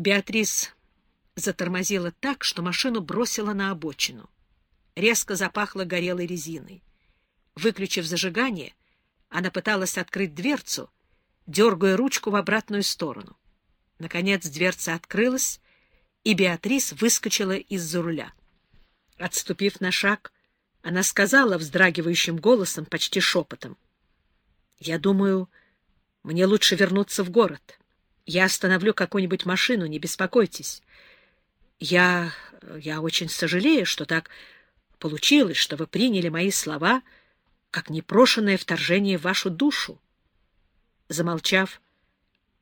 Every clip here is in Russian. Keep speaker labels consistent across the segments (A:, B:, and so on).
A: Беатрис затормозила так, что машину бросила на обочину. Резко запахло горелой резиной. Выключив зажигание, она пыталась открыть дверцу, дергая ручку в обратную сторону. Наконец дверца открылась, и Беатрис выскочила из-за руля. Отступив на шаг, она сказала вздрагивающим голосом, почти шепотом. — Я думаю, мне лучше вернуться в город. Я остановлю какую-нибудь машину, не беспокойтесь. Я... я очень сожалею, что так получилось, что вы приняли мои слова как непрошенное вторжение в вашу душу. Замолчав,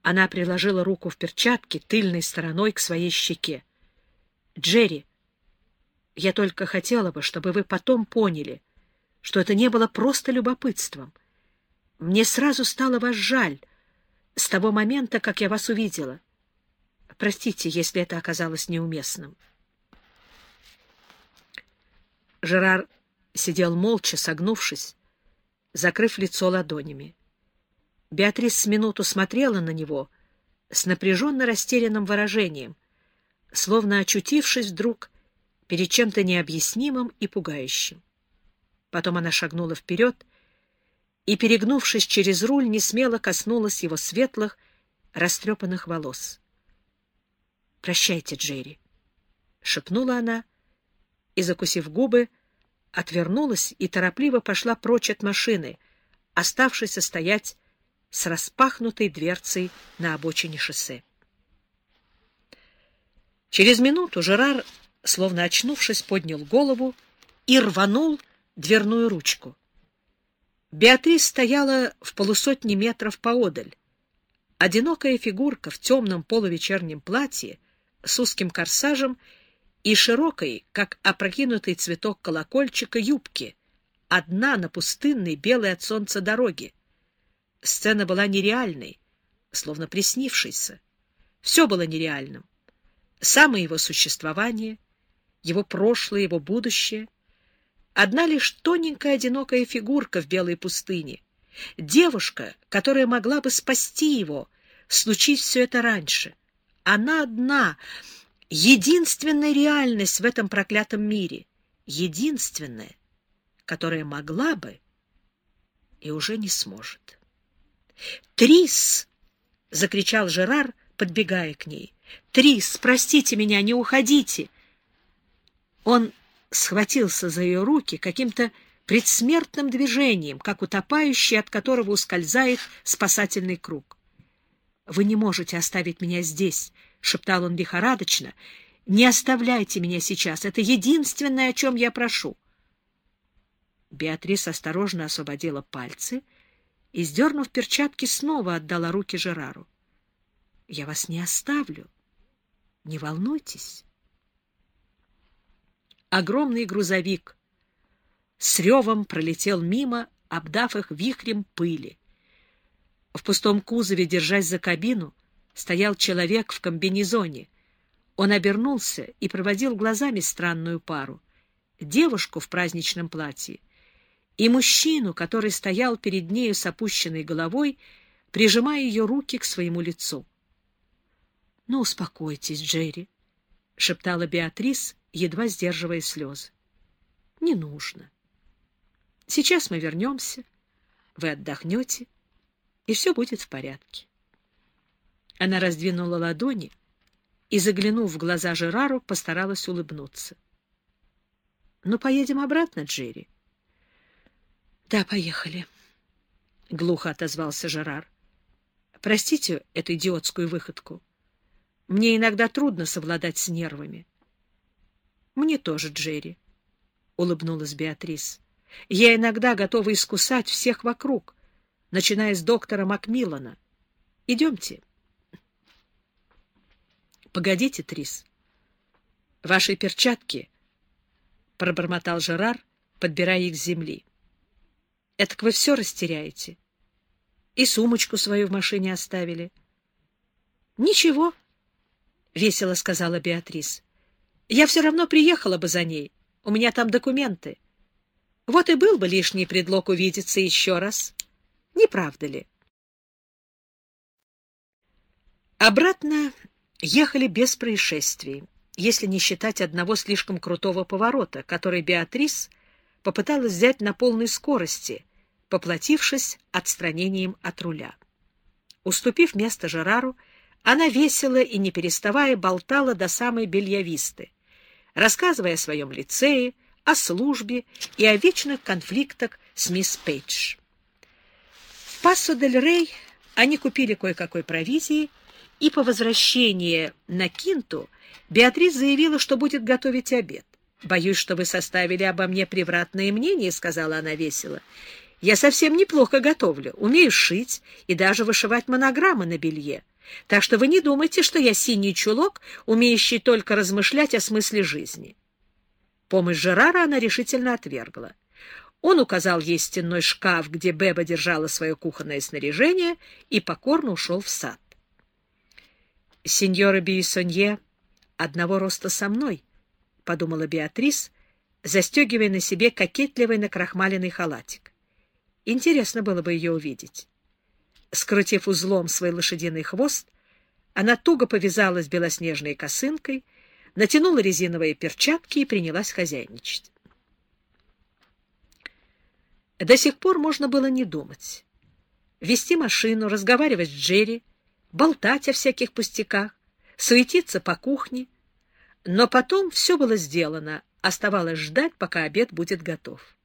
A: она приложила руку в перчатке тыльной стороной к своей щеке. — Джерри, я только хотела бы, чтобы вы потом поняли, что это не было просто любопытством. Мне сразу стало вас жаль с того момента, как я вас увидела. Простите, если это оказалось неуместным. Жерар сидел молча, согнувшись, закрыв лицо ладонями. Беатрис с минуту смотрела на него с напряженно растерянным выражением, словно очутившись вдруг перед чем-то необъяснимым и пугающим. Потом она шагнула вперед и, перегнувшись через руль, не смело коснулась его светлых, растрепанных волос. — Прощайте, Джерри, — шепнула она и, закусив губы, отвернулась и торопливо пошла прочь от машины, оставшись стоять с распахнутой дверцей на обочине шоссе. Через минуту Жерар словно очнувшись, поднял голову и рванул дверную ручку. Беатрис стояла в полусотни метров поодаль. Одинокая фигурка в темном полувечернем платье с узким корсажем и широкой, как опрокинутый цветок колокольчика, юбки, одна на пустынной, белой от солнца дороге. Сцена была нереальной, словно приснившейся. Все было нереальным. Самое его существование — его прошлое, его будущее. Одна лишь тоненькая одинокая фигурка в белой пустыне. Девушка, которая могла бы спасти его, случись все это раньше. Она одна, единственная реальность в этом проклятом мире. Единственная, которая могла бы и уже не сможет. «Трис!» — закричал Жерар, подбегая к ней. «Трис, простите меня, не уходите!» Он схватился за ее руки каким-то предсмертным движением, как утопающий, от которого ускользает спасательный круг. «Вы не можете оставить меня здесь», — шептал он лихорадочно. «Не оставляйте меня сейчас. Это единственное, о чем я прошу». Беатрис осторожно освободила пальцы и, сдернув перчатки, снова отдала руки Жерару. «Я вас не оставлю. Не волнуйтесь» огромный грузовик с ревом пролетел мимо, обдав их вихрем пыли. В пустом кузове, держась за кабину, стоял человек в комбинезоне. Он обернулся и проводил глазами странную пару — девушку в праздничном платье и мужчину, который стоял перед нею с опущенной головой, прижимая ее руки к своему лицу. — Ну, успокойтесь, Джерри, — шептала Беатрис, едва сдерживая слезы. — Не нужно. Сейчас мы вернемся, вы отдохнете, и все будет в порядке. Она раздвинула ладони и, заглянув в глаза Жерару, постаралась улыбнуться. — Ну, поедем обратно, Джерри? — Да, поехали, — глухо отозвался Жерар. — Простите эту идиотскую выходку. Мне иногда трудно совладать с нервами. Мне тоже, Джерри, — улыбнулась Беатрис. Я иногда готова искусать всех вокруг, начиная с доктора Макмиллана. Идемте. Погодите, Трис. Ваши перчатки, — пробормотал Жерар, подбирая их с земли. Этак вы все растеряете. И сумочку свою в машине оставили. — Ничего, — весело сказала Беатрис. Я все равно приехала бы за ней. У меня там документы. Вот и был бы лишний предлог увидеться еще раз. Не правда ли? Обратно ехали без происшествий, если не считать одного слишком крутого поворота, который Беатрис попыталась взять на полной скорости, поплатившись отстранением от руля. Уступив место Жерару, она весело и не переставая болтала до самой бельявисты, рассказывая о своем лицее, о службе и о вечных конфликтах с мисс Пейдж. В Пассо-дель-Рей они купили кое-какой провизии, и по возвращении на Кинту Беатрис заявила, что будет готовить обед. «Боюсь, что вы составили обо мне превратное мнение», — сказала она весело. «Я совсем неплохо готовлю, умею шить и даже вышивать монограммы на белье. Так что вы не думайте, что я синий чулок, умеющий только размышлять о смысле жизни». Помощь Жерара она решительно отвергла. Он указал ей стенной шкаф, где Беба держала свое кухонное снаряжение, и покорно ушел в сад. «Сеньора Биесонье одного роста со мной», — подумала Беатрис, застегивая на себе кокетливый накрахмаленный халатик. Интересно было бы ее увидеть. Скрутив узлом свой лошадиный хвост, она туго повязалась белоснежной косынкой, натянула резиновые перчатки и принялась хозяйничать. До сих пор можно было не думать. Вести машину, разговаривать с Джерри, болтать о всяких пустяках, суетиться по кухне. Но потом все было сделано, оставалось ждать, пока обед будет готов.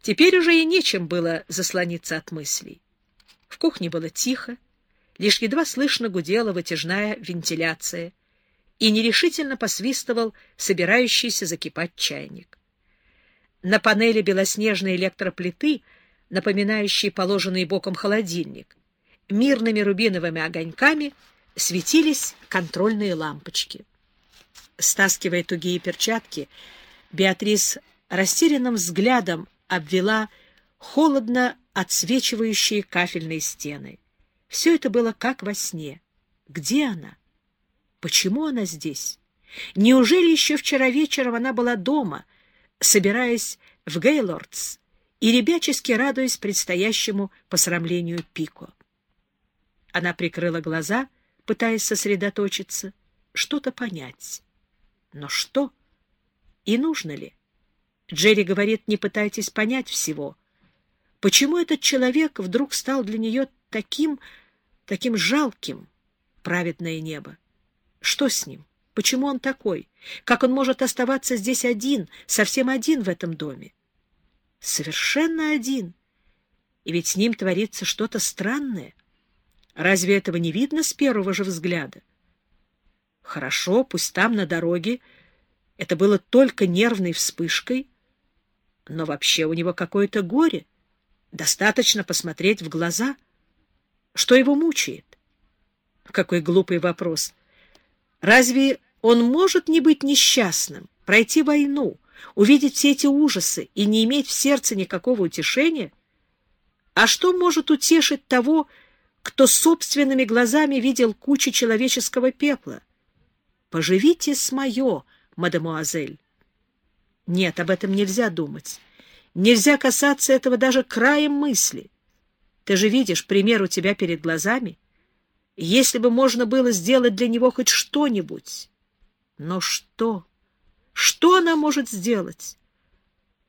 A: Теперь уже и нечем было заслониться от мыслей. В кухне было тихо, лишь едва слышно гудела вытяжная вентиляция, и нерешительно посвистывал собирающийся закипать чайник. На панели белоснежной электроплиты, напоминающей положенный боком холодильник, мирными рубиновыми огоньками светились контрольные лампочки. Стаскивая тугие перчатки, Беатрис растерянным взглядом обвела холодно отсвечивающие кафельные стены. Все это было как во сне. Где она? Почему она здесь? Неужели еще вчера вечером она была дома, собираясь в Гейлордс и ребячески радуясь предстоящему посрамлению Пико. Она прикрыла глаза, пытаясь сосредоточиться, что-то понять. Но что? И нужно ли? Джерри говорит, не пытайтесь понять всего. Почему этот человек вдруг стал для нее таким, таким жалким, праведное небо? Что с ним? Почему он такой? Как он может оставаться здесь один, совсем один в этом доме? Совершенно один. И ведь с ним творится что-то странное. Разве этого не видно с первого же взгляда? Хорошо, пусть там, на дороге, это было только нервной вспышкой, но вообще у него какое-то горе. Достаточно посмотреть в глаза. Что его мучает? Какой глупый вопрос. Разве он может не быть несчастным, пройти войну, увидеть все эти ужасы и не иметь в сердце никакого утешения? А что может утешить того, кто собственными глазами видел кучу человеческого пепла? Поживите с мое, мадемуазель. Нет, об этом нельзя думать. Нельзя касаться этого даже краем мысли. Ты же видишь, пример у тебя перед глазами. Если бы можно было сделать для него хоть что-нибудь... Но что? Что она может сделать?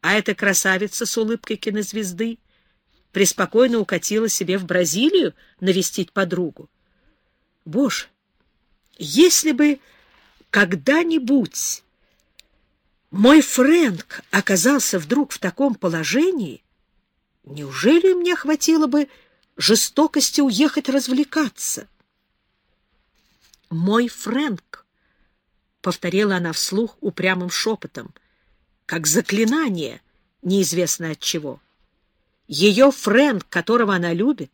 A: А эта красавица с улыбкой кинозвезды преспокойно укатила себе в Бразилию навестить подругу. Боже, если бы когда-нибудь мой Фрэнк оказался вдруг в таком положении, неужели мне хватило бы жестокости уехать развлекаться? Мой Фрэнк повторила она вслух упрямым шепотом, как заклинание, неизвестно от чего. Ее Фрэнк, которого она любит,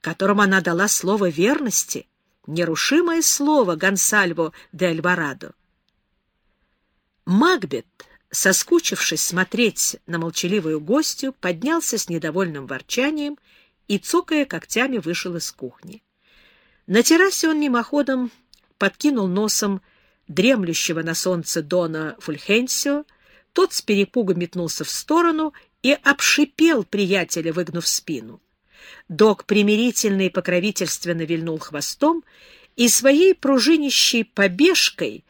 A: которому она дала слово верности, нерушимое слово Гонсальво де Альварадо. Макбет, соскучившись смотреть на молчаливую гостью, поднялся с недовольным ворчанием и, цокая когтями, вышел из кухни. На террасе он мимоходом подкинул носом дремлющего на солнце Дона Фульхенсио, тот с перепугу метнулся в сторону и обшипел приятеля, выгнув спину. Док примирительно и покровительственно вильнул хвостом и своей пружинищей побежкой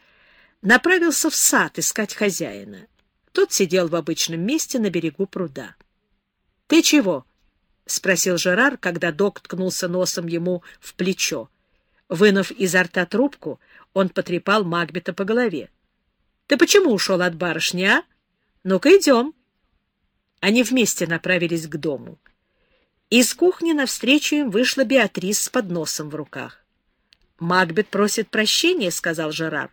A: направился в сад искать хозяина. Тот сидел в обычном месте на берегу пруда. — Ты чего? — спросил Жерар, когда док ткнулся носом ему в плечо. Вынув изо рта трубку, он потрепал Магбета по голове. — Ты почему ушел от барышни, а? Ну-ка, идем. Они вместе направились к дому. Из кухни навстречу им вышла Беатрис с подносом в руках. — Магбет просит прощения, — сказал Жерар.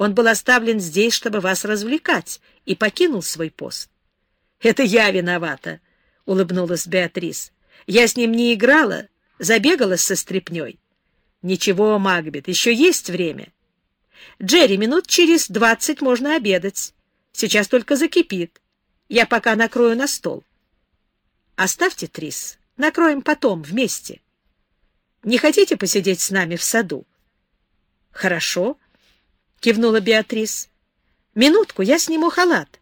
A: Он был оставлен здесь, чтобы вас развлекать, и покинул свой пост. — Это я виновата, — улыбнулась Беатрис. — Я с ним не играла, забегалась со стряпней. — Ничего, Магбет, еще есть время. — Джерри, минут через двадцать можно обедать. Сейчас только закипит. Я пока накрою на стол. — Оставьте, Трис, накроем потом, вместе. Не хотите посидеть с нами в саду? — Хорошо. —— кивнула Беатрис. — Минутку, я сниму халат.